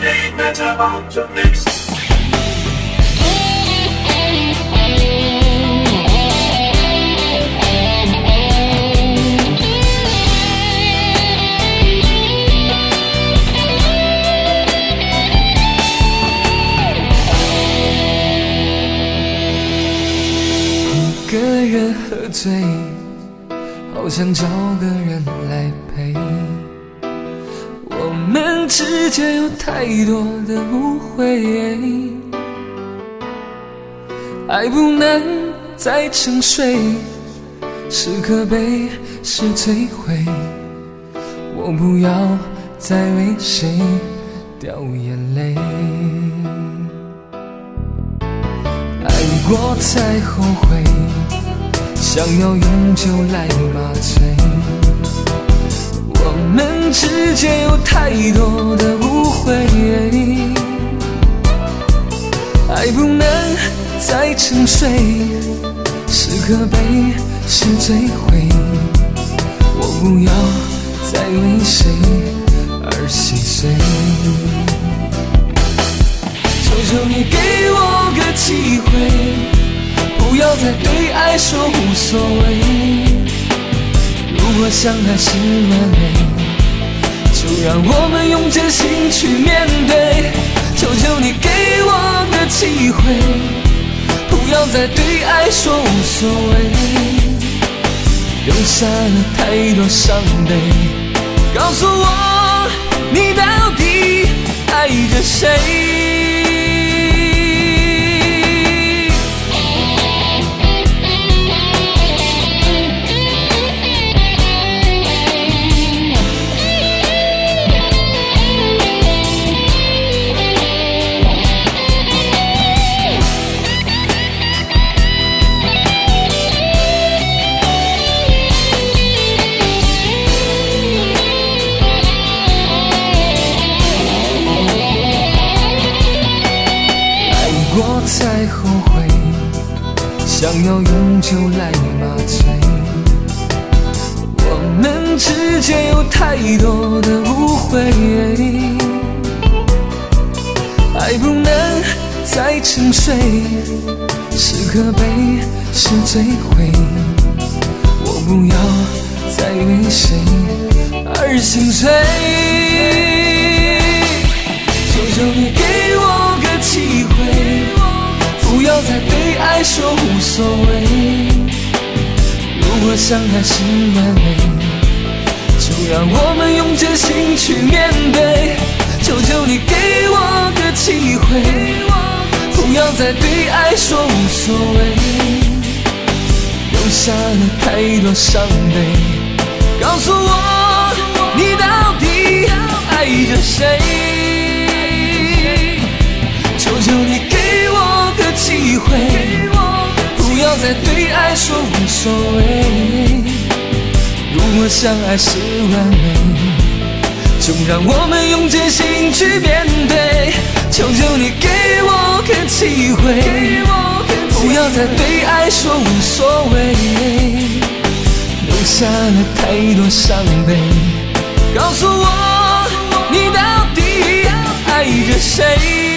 一个人喝醉，好想找个人来陪。我们之间有太多的误会，爱不能再沉睡，是可悲是摧毁。我不要再为谁掉眼泪。爱过才后悔，想要用酒来麻醉。太多的误会，爱不能再沉睡，是可悲是摧毁。我不要再为谁而心碎。求求你给我个机会，不要再对爱说无所谓。如果相爱是完美，就让我们用真心去面对。求求你给我个机会，不要再对爱说无所谓，留下了太多伤悲。告诉我，你到底爱着谁？才后悔，想要用酒来麻醉。我们之间有太多的误会，爱不能再沉睡，是可悲是摧毁。我不要再为谁而心碎。如果相爱是完美，就让我们用真心去面对。求求你给我个机会，不要再对爱说无所谓，留下了太多伤悲。告诉我，你到底爱着谁？对爱说无所谓如果相爱是完美就让我们用真心去面对求求你给我个机会。不要再对爱说无所谓留下了太多伤悲告诉我你到底爱着谁？